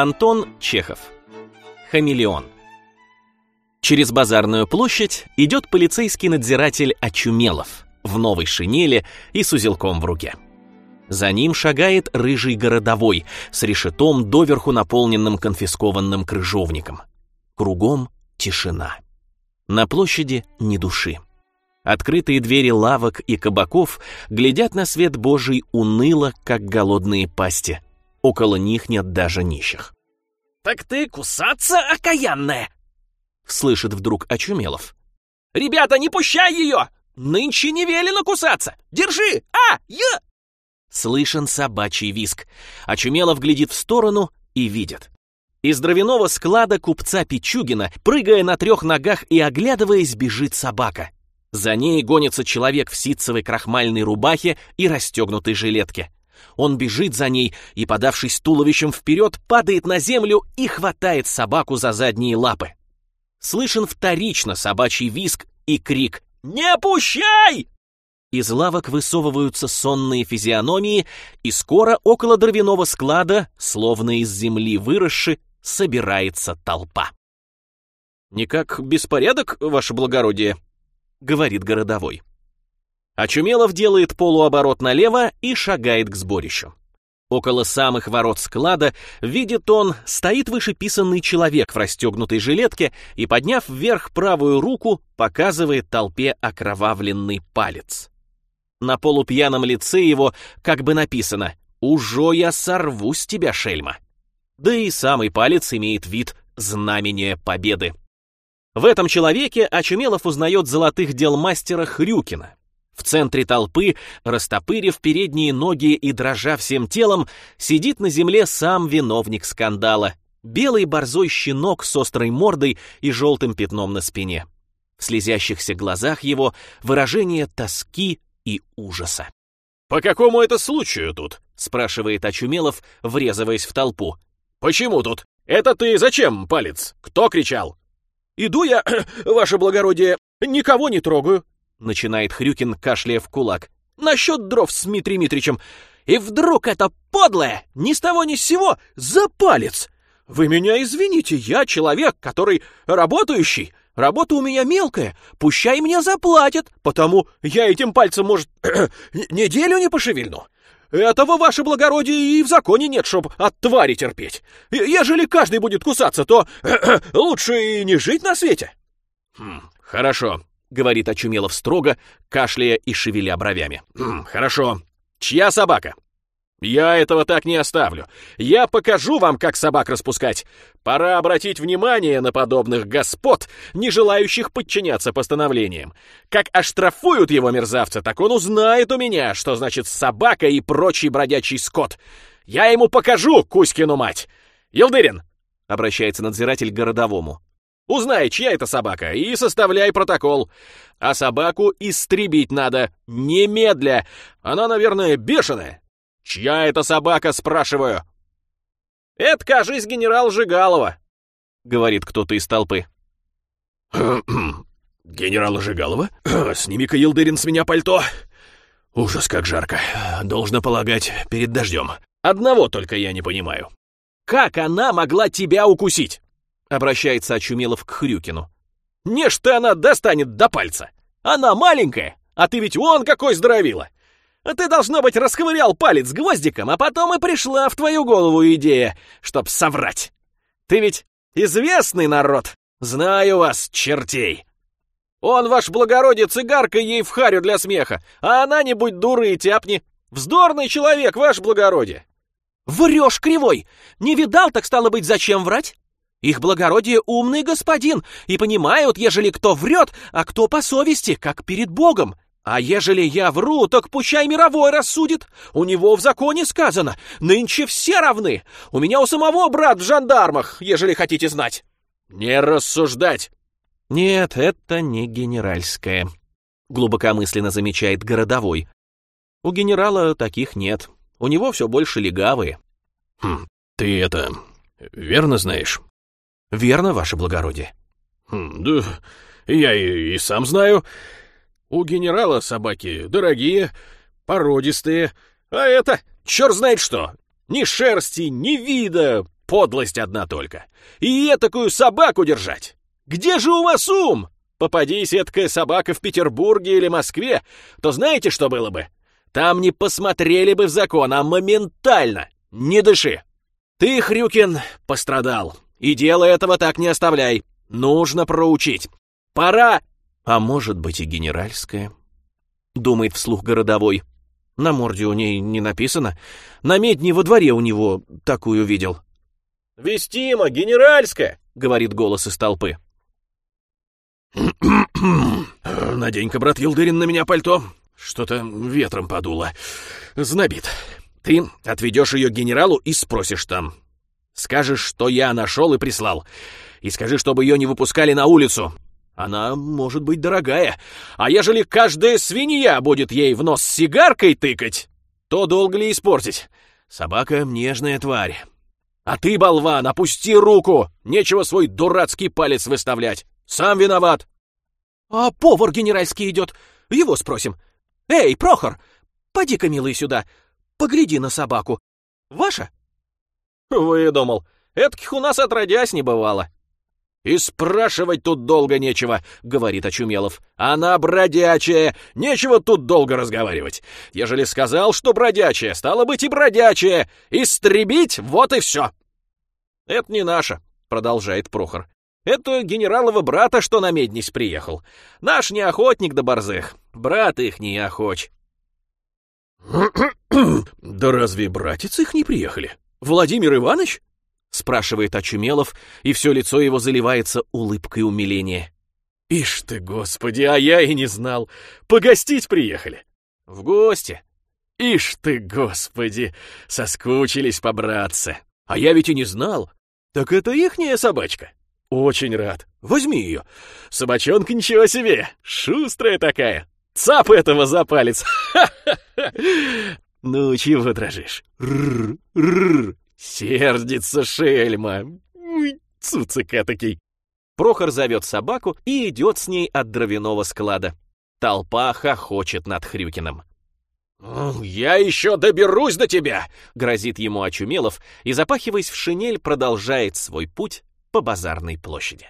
Антон Чехов. Хамелеон. Через базарную площадь идет полицейский надзиратель Очумелов в новой шинели и с узелком в руке. За ним шагает рыжий городовой с решетом доверху наполненным конфискованным крыжовником. Кругом тишина. На площади ни души. Открытые двери лавок и кабаков глядят на свет Божий уныло, как голодные пасти. Около них нет даже нищих. «Так ты кусаться, окаянная!» Слышит вдруг Очумелов. «Ребята, не пущай ее! Нынче не велено кусаться! Держи! А! Я!» Слышен собачий виск. Очумелов глядит в сторону и видит. Из дровяного склада купца Пичугина, прыгая на трех ногах и оглядываясь, бежит собака. За ней гонится человек в ситцевой крахмальной рубахе и расстегнутой жилетке. Он бежит за ней и, подавшись туловищем вперед, падает на землю и хватает собаку за задние лапы. Слышен вторично собачий виск и крик «Не пущай!» Из лавок высовываются сонные физиономии, и скоро около дровяного склада, словно из земли выросши, собирается толпа. «Никак беспорядок, ваше благородие», — говорит городовой. Очумелов делает полуоборот налево и шагает к сборищу. Около самых ворот склада, видит он, стоит вышеписанный человек в расстегнутой жилетке и, подняв вверх правую руку, показывает толпе окровавленный палец. На полупьяном лице его как бы написано «Ужо я сорву с тебя, шельма». Да и самый палец имеет вид знамения победы. В этом человеке Очумелов узнает золотых дел мастера Хрюкина. В центре толпы, растопырив передние ноги и дрожа всем телом, сидит на земле сам виновник скандала. Белый борзой щенок с острой мордой и желтым пятном на спине. В слезящихся глазах его выражение тоски и ужаса. «По какому это случаю тут?» — спрашивает Очумелов, врезываясь в толпу. «Почему тут? Это ты зачем, палец? Кто кричал?» «Иду я, ваше благородие, никого не трогаю», — начинает Хрюкин, кашляя в кулак. «Насчет дров с Дмитрием Митричем. И вдруг это подлое, ни с того ни с сего, за палец! Вы меня извините, я человек, который работающий, работа у меня мелкая, пущай мне заплатят, потому я этим пальцем, может, неделю не пошевельну. Этого, ваше благородие, и в законе нет, чтоб от твари терпеть. Ежели каждый будет кусаться, то лучше и не жить на свете». «Хм, хорошо», — говорит Очумелов строго, кашляя и шевеля бровями. «Хм, «Хорошо. Чья собака?» «Я этого так не оставлю. Я покажу вам, как собак распускать. Пора обратить внимание на подобных господ, не желающих подчиняться постановлениям. Как оштрафуют его мерзавца, так он узнает у меня, что значит собака и прочий бродячий скот. Я ему покажу, Кузькину мать! Елдырин!» — обращается надзиратель к городовому. Узнай, чья это собака, и составляй протокол. А собаку истребить надо, немедля. Она, наверное, бешеная. Чья это собака, спрашиваю? Это, кажись, генерал Жигалова, говорит кто-то из толпы. Генерал Жигалова? Сними-ка, Елдырин, с меня пальто. Ужас, как жарко. Должно полагать, перед дождем. Одного только я не понимаю. Как она могла тебя укусить? Обращается Очумелов к Хрюкину. Не ты она достанет до пальца. Она маленькая, а ты ведь вон какой здоровила. Ты, должно быть, расковырял палец гвоздиком, а потом и пришла в твою голову идея, чтоб соврать. Ты ведь известный народ. Знаю вас, чертей. Он, ваш благородие, цигарка ей в харю для смеха, а она, не будь дуры и тяпни. Вздорный человек, ваш благородие. Врешь, кривой! Не видал, так стало быть, зачем врать? Их благородие умный господин, и понимают, ежели кто врет, а кто по совести, как перед Богом. А ежели я вру, так пущай мировой рассудит. У него в законе сказано, нынче все равны. У меня у самого брат в жандармах, ежели хотите знать. Не рассуждать. Нет, это не генеральское, глубокомысленно замечает городовой. У генерала таких нет. У него все больше легавые. Хм, ты это верно знаешь? Верно, ваше благородие. Хм, да, я и, и сам знаю. У генерала собаки дорогие, породистые, а это черт знает что. Ни шерсти, ни вида, подлость одна только. И такую собаку держать. Где же у вас ум? Попадись эткая собака в Петербурге или Москве, то знаете, что было бы? Там не посмотрели бы в закон, а моментально. Не дыши. Ты, Хрюкин, пострадал. И дело этого так не оставляй. Нужно проучить. Пора... А может быть и генеральская? Думает вслух городовой. На морде у ней не написано. На медне во дворе у него такую видел. «Вестима, генеральская!» — говорит голос из толпы. «Надень-ка, брат Елдырин, на меня пальто. Что-то ветром подуло. Знобит. Ты отведешь ее генералу и спросишь там. Скажешь, что я нашел и прислал. И скажи, чтобы ее не выпускали на улицу. Она может быть дорогая. А ежели каждая свинья будет ей в нос сигаркой тыкать, то долго ли испортить? Собака — нежная тварь. А ты, болван, опусти руку! Нечего свой дурацкий палец выставлять. Сам виноват. А повар генеральский идет. Его спросим. Эй, Прохор, поди-ка, милый, сюда. Погляди на собаку. Ваша? Выдумал. Этких у нас отродясь не бывало. «И спрашивать тут долго нечего», — говорит Очумелов. «Она бродячая, нечего тут долго разговаривать. Ежели сказал, что бродячая, стало быть и бродячая. Истребить — вот и все». «Это не наше», — продолжает Прохор. «Это генералова брата, что на меднись приехал. Наш не охотник до борзых, брат их не охоч». «Да разве братец их не приехали? Владимир Иванович?» — спрашивает Очумелов, и все лицо его заливается улыбкой умиления. «Ишь ты, господи, а я и не знал! Погостить приехали!» «В гости!» «Ишь ты, господи! Соскучились побраться! А я ведь и не знал! Так это ихняя собачка!» «Очень рад! Возьми ее! Собачонка ничего себе! Шустрая такая! Цап этого за палец! Ну, чего дрожишь? Рррр, Сердится шельма. Уй, цуцик. Прохор зовет собаку и идет с ней от дровяного склада. Толпа хохочет над Хрюкиным. «Я еще доберусь до тебя!» — грозит ему Очумелов и, запахиваясь в шинель, продолжает свой путь по базарной площади.